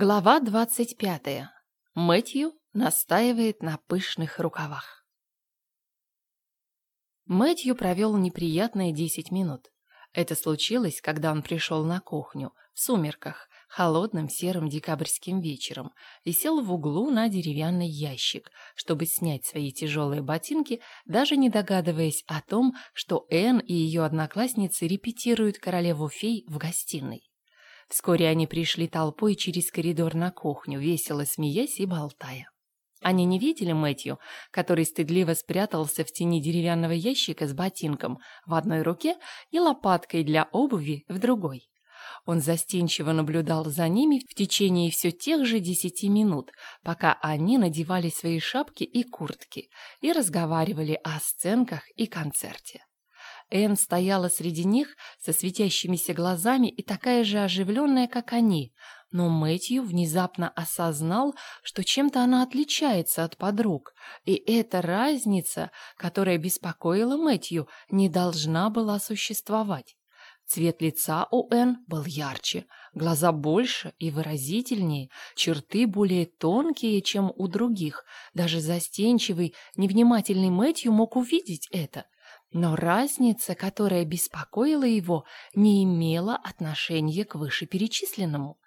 Глава двадцать пятая. Мэтью настаивает на пышных рукавах. Мэтью провел неприятные десять минут. Это случилось, когда он пришел на кухню, в сумерках, холодным серым декабрьским вечером, и сел в углу на деревянный ящик, чтобы снять свои тяжелые ботинки, даже не догадываясь о том, что Энн и ее одноклассницы репетируют королеву-фей в гостиной. Вскоре они пришли толпой через коридор на кухню, весело смеясь и болтая. Они не видели Мэтью, который стыдливо спрятался в тени деревянного ящика с ботинком в одной руке и лопаткой для обуви в другой. Он застенчиво наблюдал за ними в течение все тех же десяти минут, пока они надевали свои шапки и куртки и разговаривали о сценках и концерте. Энн стояла среди них со светящимися глазами и такая же оживленная, как они, но Мэтью внезапно осознал, что чем-то она отличается от подруг, и эта разница, которая беспокоила Мэтью, не должна была существовать. Цвет лица у Энн был ярче, глаза больше и выразительнее, черты более тонкие, чем у других. Даже застенчивый, невнимательный Мэтью мог увидеть это – но разница, которая беспокоила его, не имела отношения к вышеперечисленному.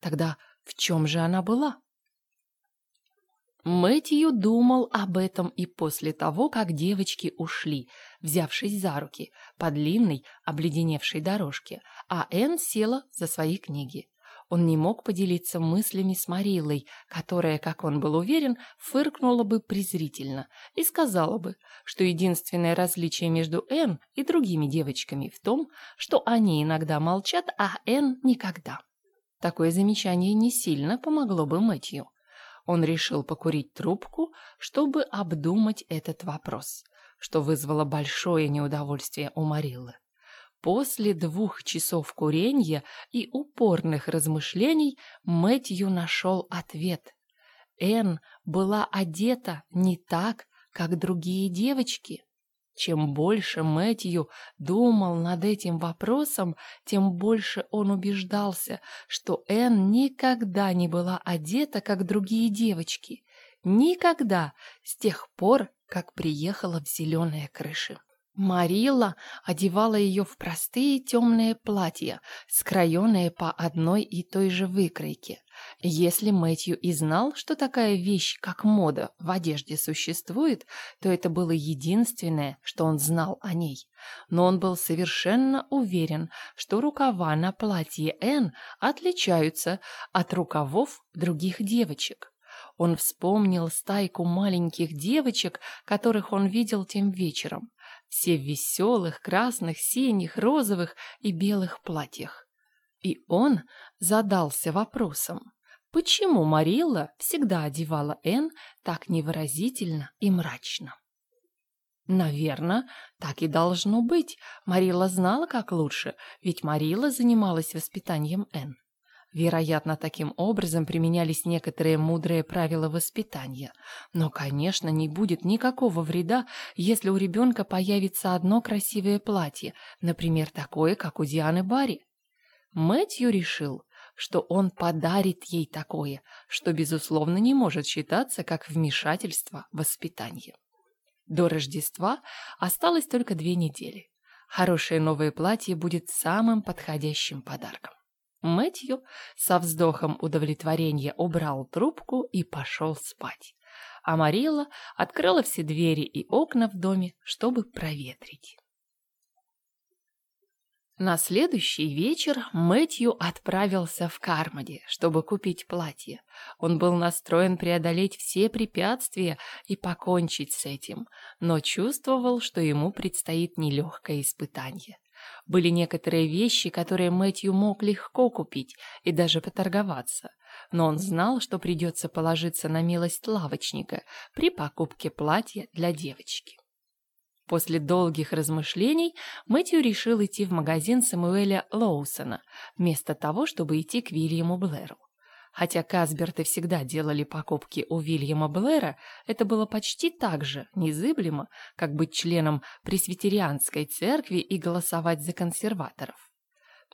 Тогда в чем же она была? Мэтью думал об этом и после того, как девочки ушли, взявшись за руки по длинной, обледеневшей дорожке, а Энн села за свои книги. Он не мог поделиться мыслями с Марилой, которая, как он был уверен, фыркнула бы презрительно и сказала бы, что единственное различие между Энн и другими девочками в том, что они иногда молчат, а Энн никогда. Такое замечание не сильно помогло бы Мэтью. Он решил покурить трубку, чтобы обдумать этот вопрос, что вызвало большое неудовольствие у Мариллы. После двух часов курения и упорных размышлений Мэтью нашел ответ. Энн была одета не так, как другие девочки. Чем больше Мэтью думал над этим вопросом, тем больше он убеждался, что Энн никогда не была одета, как другие девочки. Никогда с тех пор, как приехала в зеленые крыши. Марила одевала ее в простые темные платья, скроенные по одной и той же выкройке. Если Мэтью и знал, что такая вещь, как мода, в одежде существует, то это было единственное, что он знал о ней. Но он был совершенно уверен, что рукава на платье Энн отличаются от рукавов других девочек. Он вспомнил стайку маленьких девочек, которых он видел тем вечером все в веселых, красных, синих, розовых и белых платьях. И он задался вопросом, почему Марилла всегда одевала Энн так невыразительно и мрачно. Наверное, так и должно быть. Марилла знала, как лучше, ведь Марилла занималась воспитанием Энн. Вероятно, таким образом применялись некоторые мудрые правила воспитания. Но, конечно, не будет никакого вреда, если у ребенка появится одно красивое платье, например, такое, как у Дианы Барри. Мэтью решил, что он подарит ей такое, что, безусловно, не может считаться как вмешательство в воспитание. До Рождества осталось только две недели. Хорошее новое платье будет самым подходящим подарком. Мэтью со вздохом удовлетворения убрал трубку и пошел спать. А Марилла открыла все двери и окна в доме, чтобы проветрить. На следующий вечер Мэтью отправился в Кармоди, чтобы купить платье. Он был настроен преодолеть все препятствия и покончить с этим, но чувствовал, что ему предстоит нелегкое испытание. Были некоторые вещи, которые Мэтью мог легко купить и даже поторговаться, но он знал, что придется положиться на милость лавочника при покупке платья для девочки. После долгих размышлений Мэтью решил идти в магазин Самуэля Лоусона, вместо того, чтобы идти к Вильяму Блэру. Хотя Касберты всегда делали покупки у Вильяма Блэра, это было почти так же незыблемо, как быть членом пресвитерианской церкви и голосовать за консерваторов.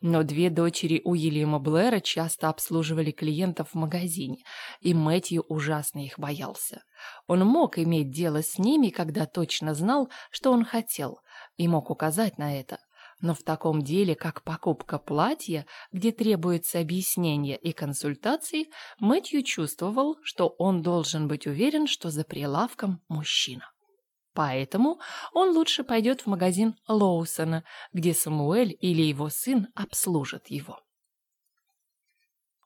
Но две дочери Уильяма Блэра часто обслуживали клиентов в магазине, и Мэтью ужасно их боялся. Он мог иметь дело с ними, когда точно знал, что он хотел, и мог указать на это. Но в таком деле, как покупка платья, где требуется объяснение и консультации, Мэтью чувствовал, что он должен быть уверен, что за прилавком мужчина. Поэтому он лучше пойдет в магазин Лоусона, где Самуэль или его сын обслужат его.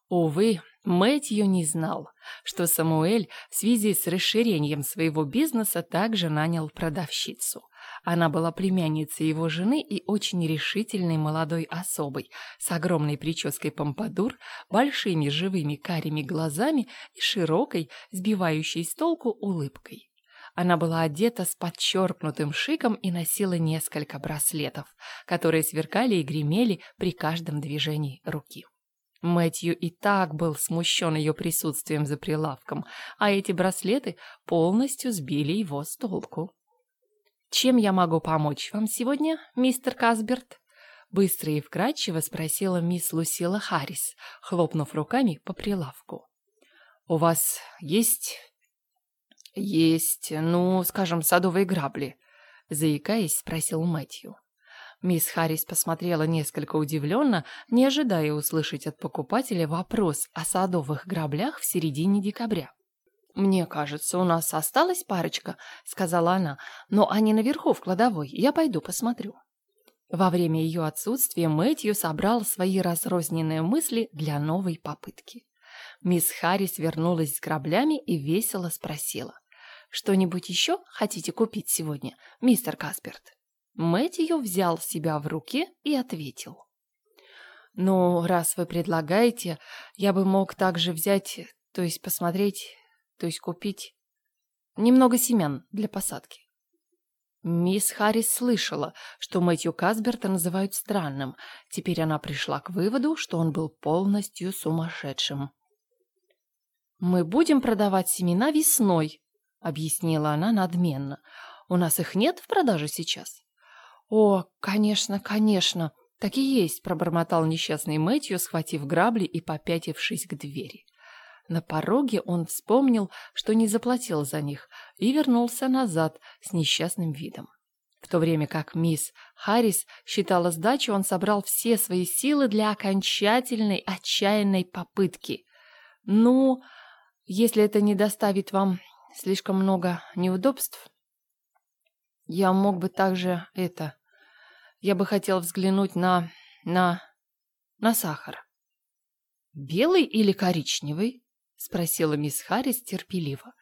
Увы, Мэтью не знал, что Самуэль в связи с расширением своего бизнеса также нанял продавщицу. Она была племянницей его жены и очень решительной молодой особой, с огромной прической помпадур, большими живыми карими глазами и широкой, сбивающей с толку улыбкой. Она была одета с подчеркнутым шиком и носила несколько браслетов, которые сверкали и гремели при каждом движении руки. Мэтью и так был смущен ее присутствием за прилавком, а эти браслеты полностью сбили его с толку. «Чем я могу помочь вам сегодня, мистер Касберт?» Быстро и вкрадчиво спросила мисс Лусила Харрис, хлопнув руками по прилавку. «У вас есть «Есть, ну, скажем, садовые грабли», — заикаясь, спросил Мэтью. Мисс Харрис посмотрела несколько удивленно, не ожидая услышать от покупателя вопрос о садовых граблях в середине декабря. «Мне кажется, у нас осталась парочка», — сказала она, — «но они наверху в кладовой, я пойду посмотрю». Во время ее отсутствия Мэтью собрал свои разрозненные мысли для новой попытки. Мисс Харрис вернулась с граблями и весело спросила. Что-нибудь еще хотите купить сегодня, мистер Касперт?» Мэтью взял себя в руки и ответил. «Ну, раз вы предлагаете, я бы мог также взять, то есть посмотреть, то есть купить немного семян для посадки». Мисс Харрис слышала, что Мэтью Касберта называют странным. Теперь она пришла к выводу, что он был полностью сумасшедшим. «Мы будем продавать семена весной», — объяснила она надменно. «У нас их нет в продаже сейчас?» «О, конечно, конечно, так и есть», — пробормотал несчастный Мэтью, схватив грабли и попятившись к двери. На пороге он вспомнил, что не заплатил за них, и вернулся назад с несчастным видом. В то время как мисс Харрис считала сдачу, он собрал все свои силы для окончательной отчаянной попытки. «Ну, если это не доставит вам слишком много неудобств. Я мог бы также это... Я бы хотел взглянуть на... на... на сахар. «Белый или коричневый?» — спросила мисс Харрис терпеливо.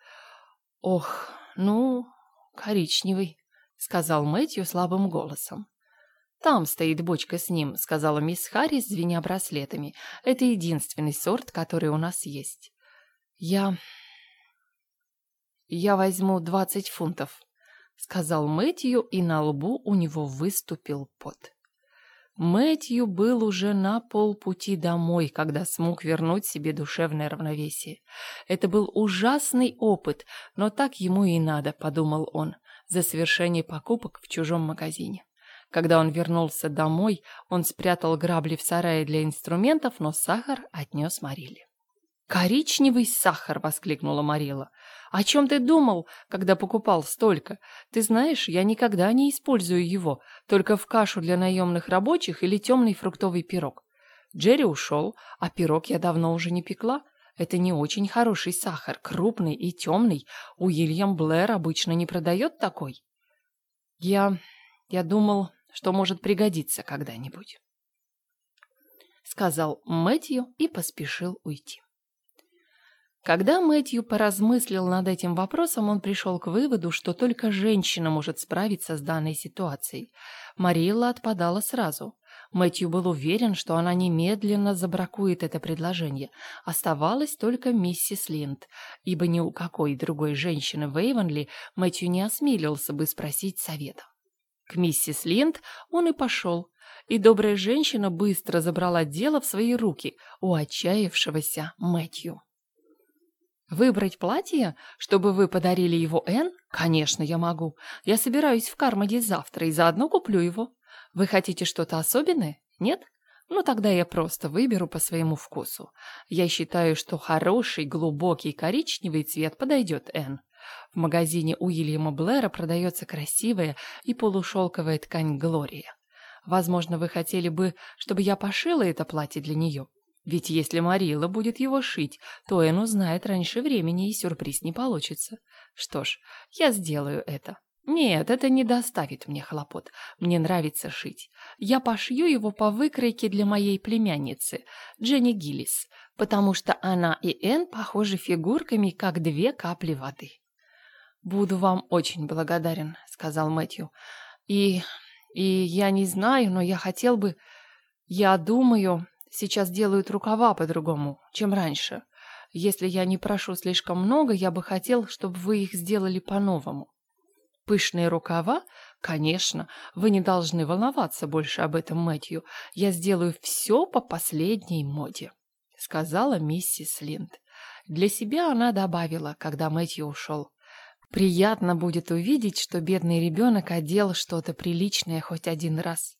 «Ох, ну, коричневый», — сказал Мэтью слабым голосом. «Там стоит бочка с ним», — сказала мисс Харрис, звеня браслетами. «Это единственный сорт, который у нас есть». «Я «Я возьму двадцать фунтов», — сказал Мэтью, и на лбу у него выступил пот. Мэтью был уже на полпути домой, когда смог вернуть себе душевное равновесие. Это был ужасный опыт, но так ему и надо, подумал он, за совершение покупок в чужом магазине. Когда он вернулся домой, он спрятал грабли в сарае для инструментов, но сахар отнес Мариле. «Коричневый сахар!» — воскликнула Марила. «О чем ты думал, когда покупал столько? Ты знаешь, я никогда не использую его, только в кашу для наемных рабочих или темный фруктовый пирог. Джерри ушел, а пирог я давно уже не пекла. Это не очень хороший сахар, крупный и темный. Уильям Блэр обычно не продает такой. Я... я думал, что может пригодиться когда-нибудь», — сказал Мэтью и поспешил уйти. Когда Мэтью поразмыслил над этим вопросом, он пришел к выводу, что только женщина может справиться с данной ситуацией. Марилла отпадала сразу. Мэтью был уверен, что она немедленно забракует это предложение. Оставалась только миссис Линд, ибо ни у какой другой женщины в Эйвенли Мэтью не осмелился бы спросить совета. К миссис Линд он и пошел, и добрая женщина быстро забрала дело в свои руки у отчаявшегося Мэтью. Выбрать платье, чтобы вы подарили его Энн? Конечно, я могу. Я собираюсь в Кармоди завтра и заодно куплю его. Вы хотите что-то особенное? Нет? Ну, тогда я просто выберу по своему вкусу. Я считаю, что хороший, глубокий коричневый цвет подойдет Энн. В магазине Уильяма Блэра продается красивая и полушелковая ткань Глория. Возможно, вы хотели бы, чтобы я пошила это платье для нее. Ведь если Марила будет его шить, то Энн узнает раньше времени, и сюрприз не получится. Что ж, я сделаю это. Нет, это не доставит мне хлопот. Мне нравится шить. Я пошью его по выкройке для моей племянницы, Дженни Гиллис, потому что она и Энн похожи фигурками, как две капли воды. «Буду вам очень благодарен», — сказал Мэтью. «И... и я не знаю, но я хотел бы... Я думаю, сейчас делают рукава по-другому, чем раньше. Если я не прошу слишком много, я бы хотел, чтобы вы их сделали по-новому». Пышные рукава? Конечно, вы не должны волноваться больше об этом, Мэтью. Я сделаю все по последней моде, сказала миссис Линд. Для себя она добавила, когда Мэтью ушел. Приятно будет увидеть, что бедный ребенок одел что-то приличное хоть один раз.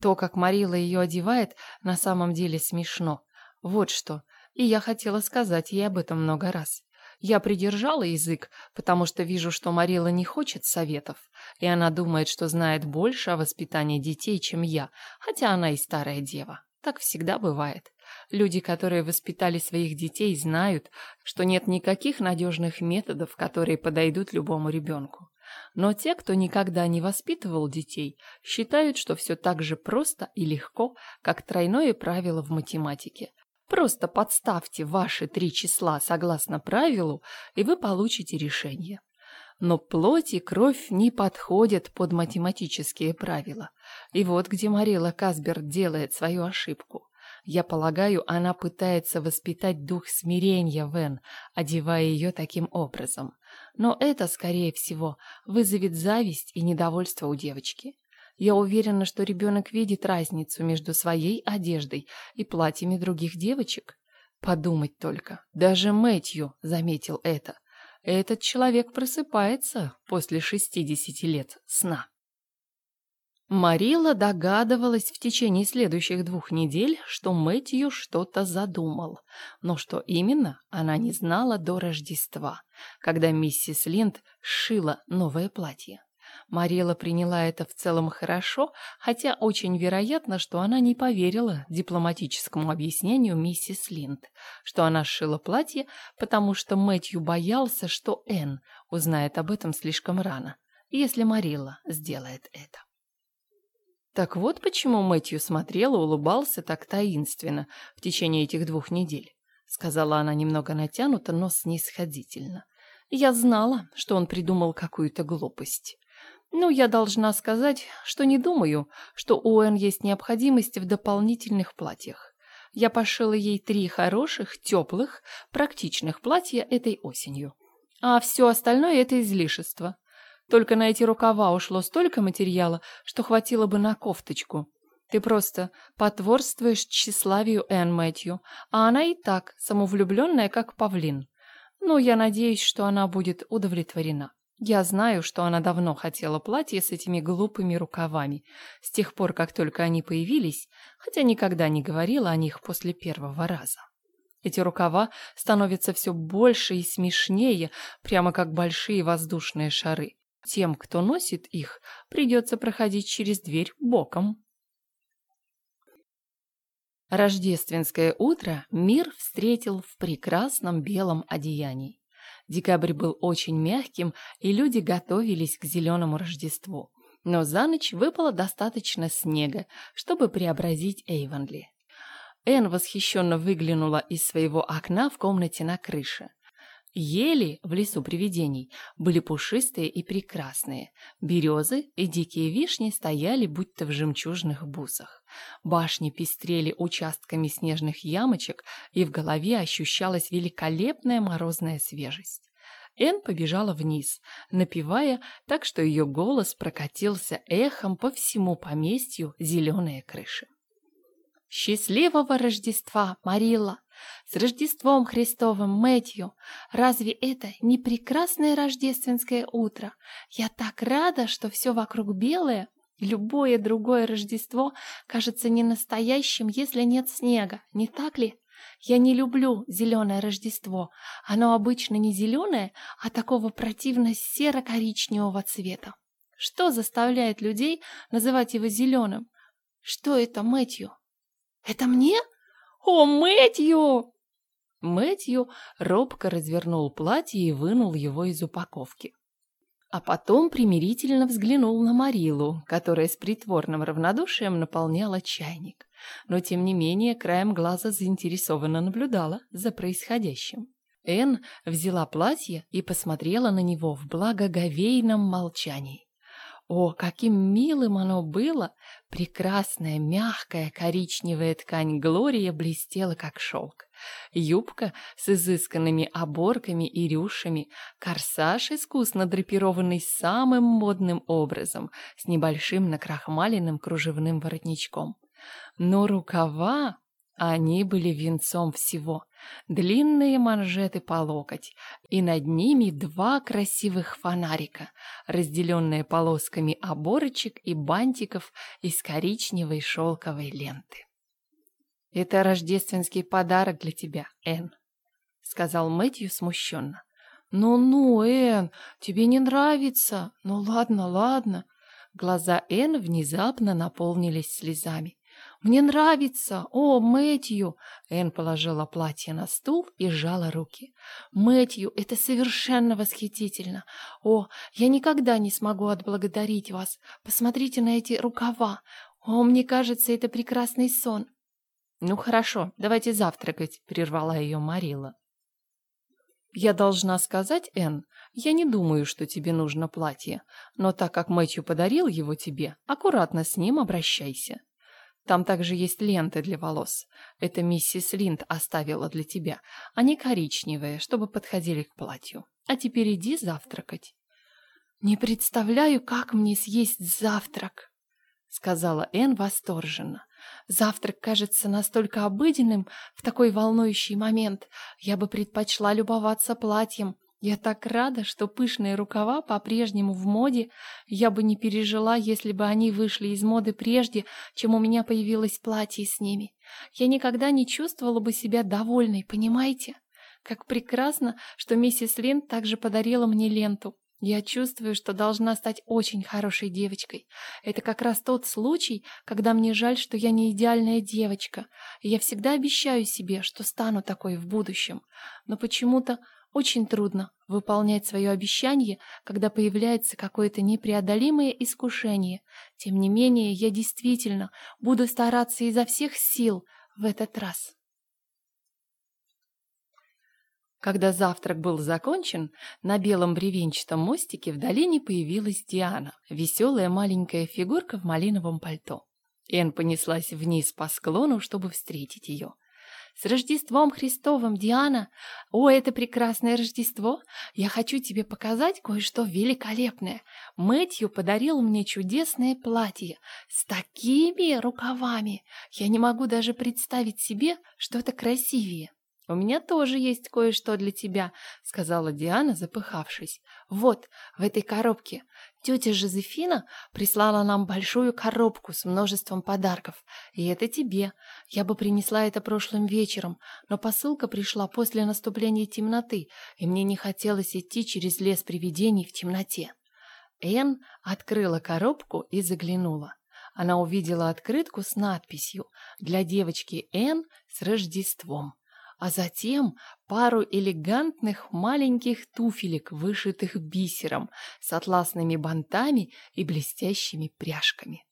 То, как Марила ее одевает, на самом деле смешно. Вот что. И я хотела сказать ей об этом много раз. Я придержала язык, потому что вижу, что Марила не хочет советов, и она думает, что знает больше о воспитании детей, чем я, хотя она и старая дева. Так всегда бывает. Люди, которые воспитали своих детей, знают, что нет никаких надежных методов, которые подойдут любому ребенку. Но те, кто никогда не воспитывал детей, считают, что все так же просто и легко, как тройное правило в математике. Просто подставьте ваши три числа согласно правилу, и вы получите решение. Но плоть и кровь не подходят под математические правила. И вот где Марила Касберт делает свою ошибку. Я полагаю, она пытается воспитать дух смирения Вен, одевая ее таким образом. Но это, скорее всего, вызовет зависть и недовольство у девочки. Я уверена, что ребенок видит разницу между своей одеждой и платьями других девочек. Подумать только, даже Мэтью заметил это. Этот человек просыпается после шестидесяти лет сна. Марила догадывалась в течение следующих двух недель, что Мэтью что-то задумал, но что именно, она не знала до Рождества, когда миссис Линд сшила новое платье. Марила приняла это в целом хорошо, хотя очень вероятно, что она не поверила дипломатическому объяснению миссис Линд, что она сшила платье, потому что Мэтью боялся, что Энн узнает об этом слишком рано, если Марила сделает это. Так вот почему Мэтью смотрел и улыбался так таинственно в течение этих двух недель, сказала она немного натянуто, но снисходительно. Я знала, что он придумал какую-то глупость. Ну, я должна сказать, что не думаю, что у Энн есть необходимость в дополнительных платьях. Я пошила ей три хороших, теплых, практичных платья этой осенью. А все остальное — это излишество. Только на эти рукава ушло столько материала, что хватило бы на кофточку. Ты просто потворствуешь тщеславию Энн Мэтью, а она и так самовлюбленная, как павлин. Ну, я надеюсь, что она будет удовлетворена. Я знаю, что она давно хотела платье с этими глупыми рукавами, с тех пор, как только они появились, хотя никогда не говорила о них после первого раза. Эти рукава становятся все больше и смешнее, прямо как большие воздушные шары. Тем, кто носит их, придется проходить через дверь боком. Рождественское утро мир встретил в прекрасном белом одеянии. Декабрь был очень мягким, и люди готовились к зеленому Рождеству. Но за ночь выпало достаточно снега, чтобы преобразить Эйвонли. Энн восхищенно выглянула из своего окна в комнате на крыше. Ели в лесу привидений были пушистые и прекрасные. Березы и дикие вишни стояли будто в жемчужных бусах. Башни пестрели участками снежных ямочек, и в голове ощущалась великолепная морозная свежесть. Эн побежала вниз, напевая так, что ее голос прокатился эхом по всему поместью зеленые крыши. «Счастливого Рождества, Марила! С Рождеством Христовым, Мэтью! Разве это не прекрасное рождественское утро? Я так рада, что все вокруг белое, Любое другое Рождество кажется ненастоящим, если нет снега, не так ли? Я не люблю зеленое Рождество. Оно обычно не зеленое, а такого противно серо-коричневого цвета. Что заставляет людей называть его зеленым? Что это, Мэтью? Это мне? О, Мэтью! Мэтью робко развернул платье и вынул его из упаковки. А потом примирительно взглянул на Марилу, которая с притворным равнодушием наполняла чайник. Но, тем не менее, краем глаза заинтересованно наблюдала за происходящим. Энн взяла платье и посмотрела на него в благоговейном молчании. О, каким милым оно было! Прекрасная, мягкая коричневая ткань Глория блестела, как шелк. Юбка с изысканными оборками и рюшами, корсаж, искусно драпированный самым модным образом, с небольшим накрахмаленным кружевным воротничком. Но рукава, они были венцом всего. Длинные манжеты по локоть, и над ними два красивых фонарика, разделенные полосками оборочек и бантиков из коричневой шелковой ленты. «Это рождественский подарок для тебя, Энн», — сказал Мэтью смущенно. «Ну-ну, Энн, тебе не нравится? Ну ладно, ладно». Глаза Энн внезапно наполнились слезами. «Мне нравится! О, Мэтью!» Энн положила платье на стул и сжала руки. «Мэтью, это совершенно восхитительно! О, я никогда не смогу отблагодарить вас! Посмотрите на эти рукава! О, мне кажется, это прекрасный сон!» «Ну хорошо, давайте завтракать», — прервала ее Марила. «Я должна сказать, Энн, я не думаю, что тебе нужно платье, но так как Мэтью подарил его тебе, аккуратно с ним обращайся. Там также есть ленты для волос. Это миссис Линд оставила для тебя. Они коричневые, чтобы подходили к платью. А теперь иди завтракать. Не представляю, как мне съесть завтрак, сказала Энн восторженно. Завтрак кажется настолько обыденным в такой волнующий момент. Я бы предпочла любоваться платьем, я так рада, что пышные рукава по-прежнему в моде. Я бы не пережила, если бы они вышли из моды прежде, чем у меня появилось платье с ними. Я никогда не чувствовала бы себя довольной, понимаете? Как прекрасно, что миссис Лин также подарила мне ленту. Я чувствую, что должна стать очень хорошей девочкой. Это как раз тот случай, когда мне жаль, что я не идеальная девочка. Я всегда обещаю себе, что стану такой в будущем. Но почему-то очень трудно выполнять свое обещание, когда появляется какое-то непреодолимое искушение. Тем не менее, я действительно буду стараться изо всех сил в этот раз. Когда завтрак был закончен, на белом бревенчатом мостике в долине появилась Диана, веселая маленькая фигурка в малиновом пальто. Эн понеслась вниз по склону, чтобы встретить ее. С Рождеством Христовым, Диана! О, это прекрасное Рождество! Я хочу тебе показать кое-что великолепное. Мэтью подарил мне чудесное платье с такими рукавами. Я не могу даже представить себе, что это красивее. «У меня тоже есть кое-что для тебя», — сказала Диана, запыхавшись. «Вот, в этой коробке. Тетя Жозефина прислала нам большую коробку с множеством подарков. И это тебе. Я бы принесла это прошлым вечером, но посылка пришла после наступления темноты, и мне не хотелось идти через лес привидений в темноте». Энн открыла коробку и заглянула. Она увидела открытку с надписью «Для девочки Энн с Рождеством» а затем пару элегантных маленьких туфелек, вышитых бисером, с атласными бантами и блестящими пряжками.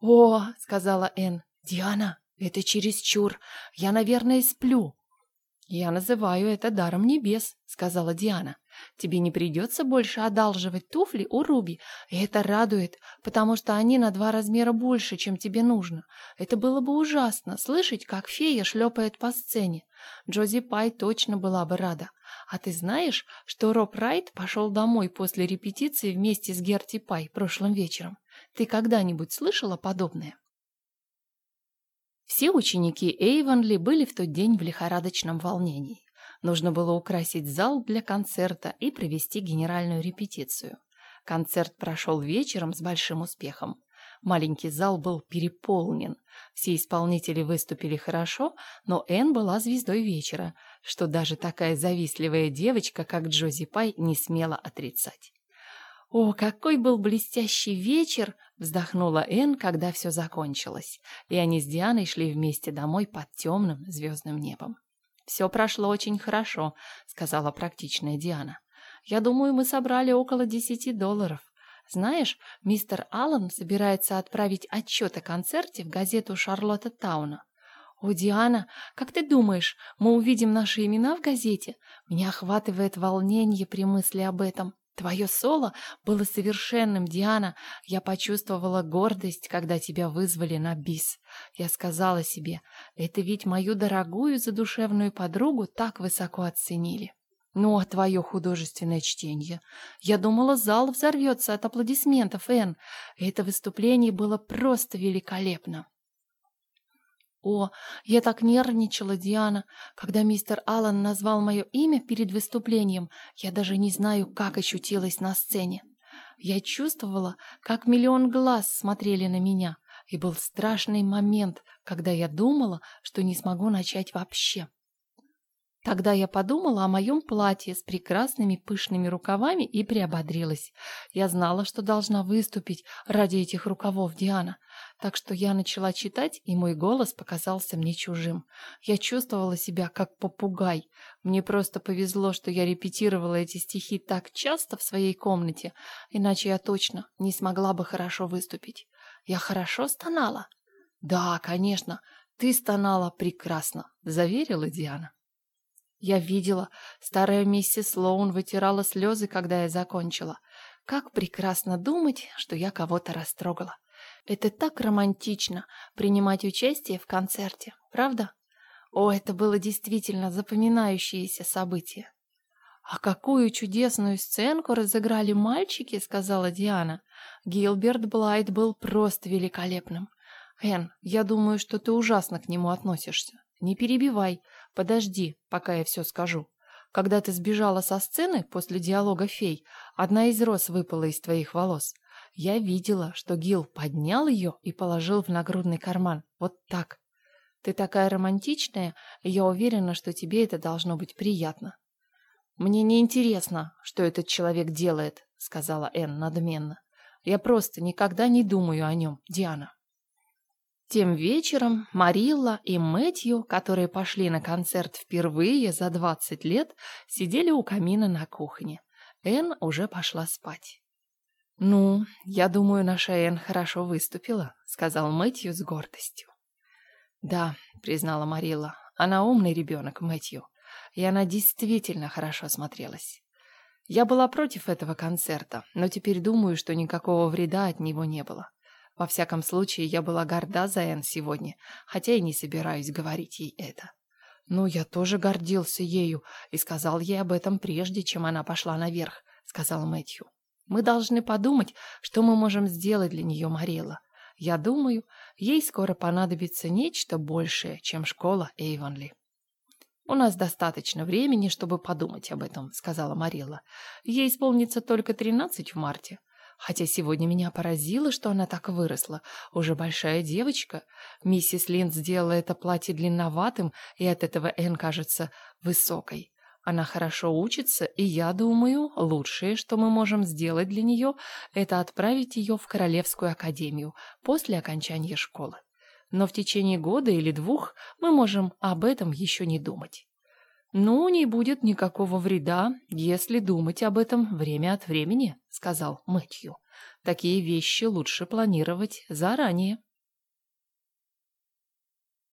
«О!» — сказала Энн. «Диана, это чересчур. Я, наверное, сплю». «Я называю это даром небес», — сказала Диана. Тебе не придется больше одалживать туфли у Руби, и это радует, потому что они на два размера больше, чем тебе нужно. Это было бы ужасно, слышать, как фея шлепает по сцене. Джози Пай точно была бы рада. А ты знаешь, что Роб Райт пошел домой после репетиции вместе с Герти Пай прошлым вечером? Ты когда-нибудь слышала подобное? Все ученики Эйвонли были в тот день в лихорадочном волнении. Нужно было украсить зал для концерта и провести генеральную репетицию. Концерт прошел вечером с большим успехом. Маленький зал был переполнен. Все исполнители выступили хорошо, но Энн была звездой вечера, что даже такая завистливая девочка, как Джози Пай, не смела отрицать. «О, какой был блестящий вечер!» — вздохнула Энн, когда все закончилось, и они с Дианой шли вместе домой под темным звездным небом. «Все прошло очень хорошо», — сказала практичная Диана. «Я думаю, мы собрали около десяти долларов. Знаешь, мистер Аллен собирается отправить отчет о концерте в газету Шарлотта Тауна. «О, Диана, как ты думаешь, мы увидим наши имена в газете? Меня охватывает волнение при мысли об этом. Твое соло было совершенным, Диана. Я почувствовала гордость, когда тебя вызвали на бис. Я сказала себе, это ведь мою дорогую задушевную подругу так высоко оценили». Ну, а твое художественное чтение? Я думала, зал взорвется от аплодисментов, Энн. Это выступление было просто великолепно. О, я так нервничала, Диана. Когда мистер Аллан назвал мое имя перед выступлением, я даже не знаю, как ощутилась на сцене. Я чувствовала, как миллион глаз смотрели на меня, и был страшный момент, когда я думала, что не смогу начать вообще. Тогда я подумала о моем платье с прекрасными пышными рукавами и приободрилась. Я знала, что должна выступить ради этих рукавов Диана. Так что я начала читать, и мой голос показался мне чужим. Я чувствовала себя как попугай. Мне просто повезло, что я репетировала эти стихи так часто в своей комнате, иначе я точно не смогла бы хорошо выступить. Я хорошо стонала? Да, конечно, ты стонала прекрасно, заверила Диана. Я видела, старая миссис Лоун вытирала слезы, когда я закончила. Как прекрасно думать, что я кого-то растрогала. Это так романтично принимать участие в концерте, правда? О, это было действительно запоминающееся событие. «А какую чудесную сценку разыграли мальчики!» — сказала Диана. Гилберт Блайт был просто великолепным. «Энн, я думаю, что ты ужасно к нему относишься. Не перебивай, подожди, пока я все скажу. Когда ты сбежала со сцены после диалога фей, одна из роз выпала из твоих волос. Я видела, что Гил поднял ее и положил в нагрудный карман. Вот так. Ты такая романтичная, и я уверена, что тебе это должно быть приятно. Мне не интересно, что этот человек делает, сказала Энн надменно. Я просто никогда не думаю о нем, Диана. Тем вечером Марилла и Мэтью, которые пошли на концерт впервые за 20 лет, сидели у камина на кухне. Энн уже пошла спать. «Ну, я думаю, наша Энн хорошо выступила», — сказал Мэтью с гордостью. «Да», — признала Марилла, — «она умный ребенок, Мэтью, и она действительно хорошо смотрелась. Я была против этого концерта, но теперь думаю, что никакого вреда от него не было. Во всяком случае, я была горда за Энн сегодня, хотя и не собираюсь говорить ей это. «Ну, я тоже гордился ею и сказал ей об этом прежде, чем она пошла наверх», — сказал Мэтью. «Мы должны подумать, что мы можем сделать для нее, Марилла. Я думаю, ей скоро понадобится нечто большее, чем школа Эйвонли». «У нас достаточно времени, чтобы подумать об этом», — сказала Марилла. «Ей исполнится только тринадцать в марте. Хотя сегодня меня поразило, что она так выросла. Уже большая девочка. Миссис Линд сделала это платье длинноватым, и от этого Энн кажется высокой. Она хорошо учится, и я думаю, лучшее, что мы можем сделать для нее, это отправить ее в Королевскую академию после окончания школы. Но в течение года или двух мы можем об этом еще не думать. «Ну, не будет никакого вреда, если думать об этом время от времени», — сказал Мэтью. «Такие вещи лучше планировать заранее».